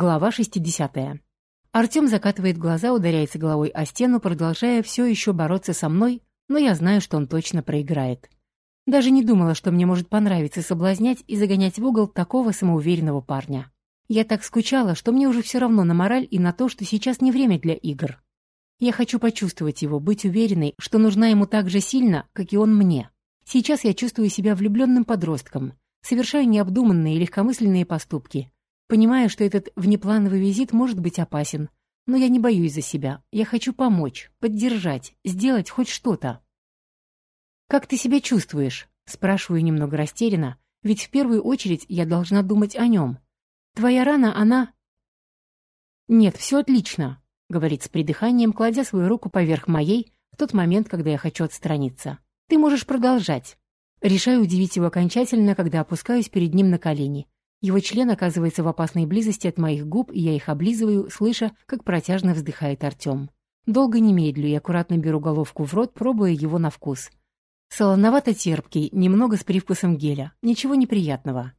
Глава 60. Артем закатывает глаза, ударяется головой о стену, продолжая все еще бороться со мной, но я знаю, что он точно проиграет. Даже не думала, что мне может понравиться соблазнять и загонять в угол такого самоуверенного парня. Я так скучала, что мне уже все равно на мораль и на то, что сейчас не время для игр. Я хочу почувствовать его, быть уверенной, что нужна ему так же сильно, как и он мне. Сейчас я чувствую себя влюбленным подростком, совершаю необдуманные и легкомысленные поступки, Понимаю, что этот внеплановый визит может быть опасен, но я не боюсь за себя. Я хочу помочь, поддержать, сделать хоть что-то. «Как ты себя чувствуешь?» — спрашиваю немного растерянно, ведь в первую очередь я должна думать о нем. «Твоя рана, она...» «Нет, все отлично», — говорит с придыханием, кладя свою руку поверх моей в тот момент, когда я хочу отстраниться. «Ты можешь продолжать». Решаю удивить его окончательно, когда опускаюсь перед ним на колени его член оказывается в опасной близости от моих губ, и я их облизываю, слыша, как протяжно вздыхает Артем. Долго не медлю и аккуратно беру головку в рот, пробуя его на вкус. Солоновато-терпкий, немного с привкусом геля. Ничего неприятного.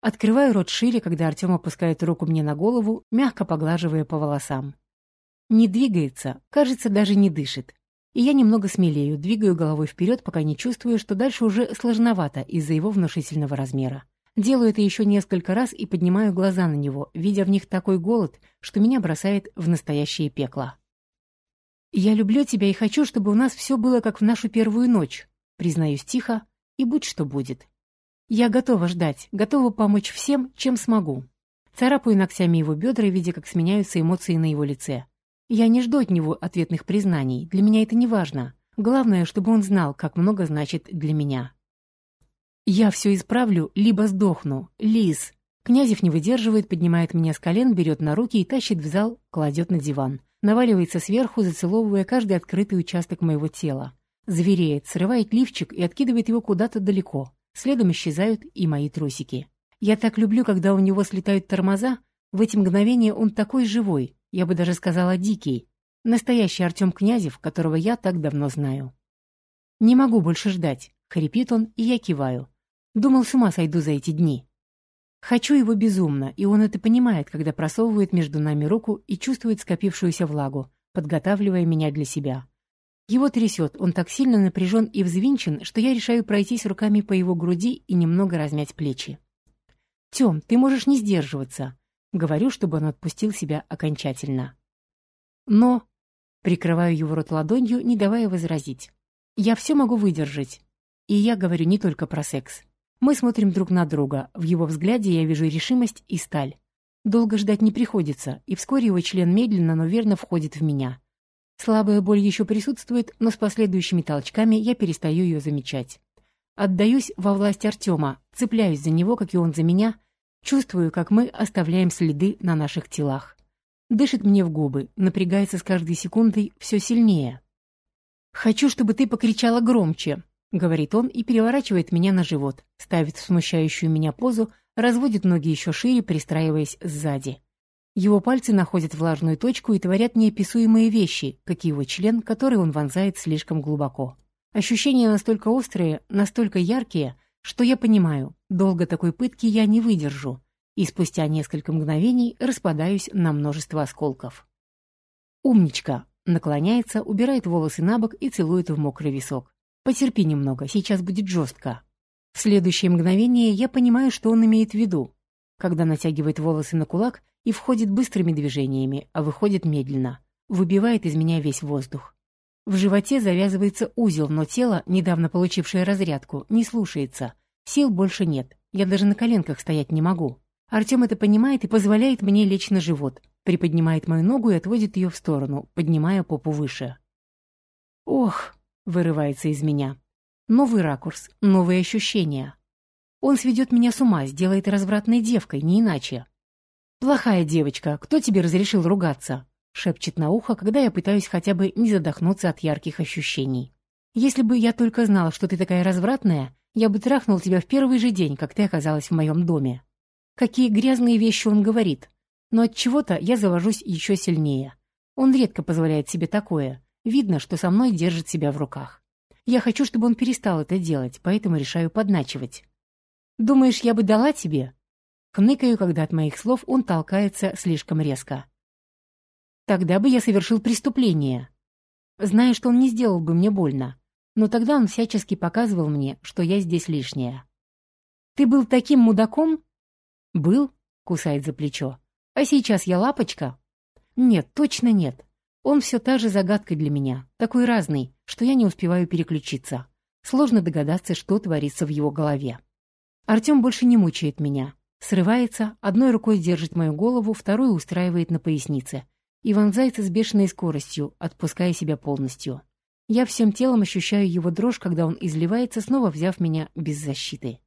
Открываю рот шире, когда Артем опускает руку мне на голову, мягко поглаживая по волосам. Не двигается, кажется, даже не дышит. И я немного смелею, двигаю головой вперед, пока не чувствую, что дальше уже сложновато из-за его внушительного размера. Делаю это еще несколько раз и поднимаю глаза на него, видя в них такой голод, что меня бросает в настоящее пекло. «Я люблю тебя и хочу, чтобы у нас все было как в нашу первую ночь», признаюсь тихо, и будь что будет. Я готова ждать, готова помочь всем, чем смогу. Царапаю ногтями его бедра, видя, как сменяются эмоции на его лице. Я не жду от него ответных признаний, для меня это не важно. Главное, чтобы он знал, как много значит для меня. «Я все исправлю, либо сдохну. Лиз!» Князев не выдерживает, поднимает меня с колен, берет на руки и тащит в зал, кладет на диван. Наваливается сверху, зацеловывая каждый открытый участок моего тела. Звереет, срывает лифчик и откидывает его куда-то далеко. Следом исчезают и мои трусики. Я так люблю, когда у него слетают тормоза. В эти мгновения он такой живой, я бы даже сказала дикий. Настоящий Артем Князев, которого я так давно знаю. «Не могу больше ждать», — хрипит он, и я киваю. Думал, с ума сойду за эти дни. Хочу его безумно, и он это понимает, когда просовывает между нами руку и чувствует скопившуюся влагу, подготавливая меня для себя. Его трясет, он так сильно напряжен и взвинчен, что я решаю пройтись руками по его груди и немного размять плечи. «Тем, ты можешь не сдерживаться», — говорю, чтобы он отпустил себя окончательно. Но... Прикрываю его рот ладонью, не давая возразить. «Я все могу выдержать. И я говорю не только про секс. Мы смотрим друг на друга. В его взгляде я вижу решимость и сталь. Долго ждать не приходится, и вскоре его член медленно, но верно входит в меня. Слабая боль еще присутствует, но с последующими толчками я перестаю ее замечать. Отдаюсь во власть Артема, цепляюсь за него, как и он за меня, чувствую, как мы оставляем следы на наших телах. Дышит мне в губы, напрягается с каждой секундой все сильнее. «Хочу, чтобы ты покричала громче», — говорит он и переворачивает меня на живот, ставит смущающую меня позу, разводит ноги еще шире, пристраиваясь сзади. Его пальцы находят влажную точку и творят неописуемые вещи, как его член, который он вонзает слишком глубоко. Ощущения настолько острые, настолько яркие, что я понимаю, долго такой пытки я не выдержу, и спустя несколько мгновений распадаюсь на множество осколков. «Умничка!» наклоняется, убирает волосы на бок и целует в мокрый висок. Потерпи немного, сейчас будет жестко. В следующее мгновение я понимаю, что он имеет в виду, когда натягивает волосы на кулак и входит быстрыми движениями, а выходит медленно. Выбивает из меня весь воздух. В животе завязывается узел, но тело, недавно получившее разрядку, не слушается. Сил больше нет. Я даже на коленках стоять не могу. Артем это понимает и позволяет мне лечь на живот. Приподнимает мою ногу и отводит ее в сторону, поднимая попу выше. Ох, вырывается из меня. Новый ракурс, новые ощущения. Он сведет меня с ума, сделает развратной девкой, не иначе. «Плохая девочка, кто тебе разрешил ругаться?» шепчет на ухо, когда я пытаюсь хотя бы не задохнуться от ярких ощущений. «Если бы я только знал, что ты такая развратная, я бы трахнул тебя в первый же день, как ты оказалась в моем доме». Какие грязные вещи он говорит. Но от чего-то я завожусь еще сильнее. Он редко позволяет себе такое, Видно, что со мной держит себя в руках. Я хочу, чтобы он перестал это делать, поэтому решаю подначивать. «Думаешь, я бы дала тебе?» Хныкаю, когда от моих слов он толкается слишком резко. Тогда бы я совершил преступление. Зная, что он не сделал бы мне больно. Но тогда он всячески показывал мне, что я здесь лишняя. «Ты был таким мудаком?» «Был», — кусает за плечо. «А сейчас я лапочка?» «Нет, точно нет. Он все та же загадка для меня, такой разный, что я не успеваю переключиться. Сложно догадаться, что творится в его голове. Артем больше не мучает меня. Срывается, одной рукой держит мою голову, второй устраивает на пояснице. И вонзается с бешеной скоростью, отпуская себя полностью. Я всем телом ощущаю его дрожь, когда он изливается, снова взяв меня без защиты.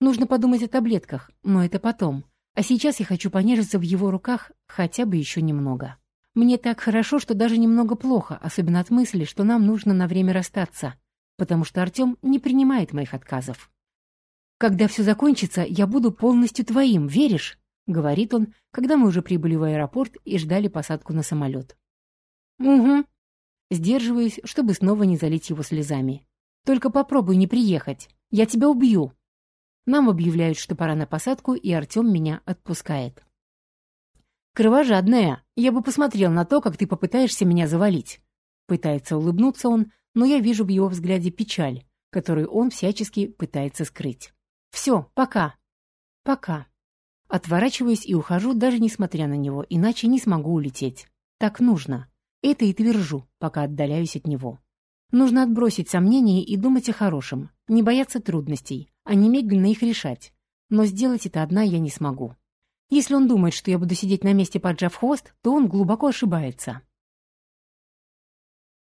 Нужно подумать о таблетках, но это потом. А сейчас я хочу понежиться в его руках хотя бы еще немного. Мне так хорошо, что даже немного плохо, особенно от мысли, что нам нужно на время расстаться, потому что Артем не принимает моих отказов. «Когда все закончится, я буду полностью твоим, веришь?» — говорит он, когда мы уже прибыли в аэропорт и ждали посадку на самолет. «Угу». Сдерживаюсь, чтобы снова не залить его слезами. «Только попробуй не приехать. Я тебя убью». Нам объявляют, что пора на посадку, и Артем меня отпускает. «Кровожадная, я бы посмотрел на то, как ты попытаешься меня завалить». Пытается улыбнуться он, но я вижу в его взгляде печаль, которую он всячески пытается скрыть. «Все, пока». «Пока». Отворачиваюсь и ухожу, даже несмотря на него, иначе не смогу улететь. Так нужно. Это и твержу, пока отдаляюсь от него. Нужно отбросить сомнения и думать о хорошем, не бояться трудностей, а немедленно их решать. Но сделать это одна я не смогу. Если он думает, что я буду сидеть на месте, поджав хвост, то он глубоко ошибается.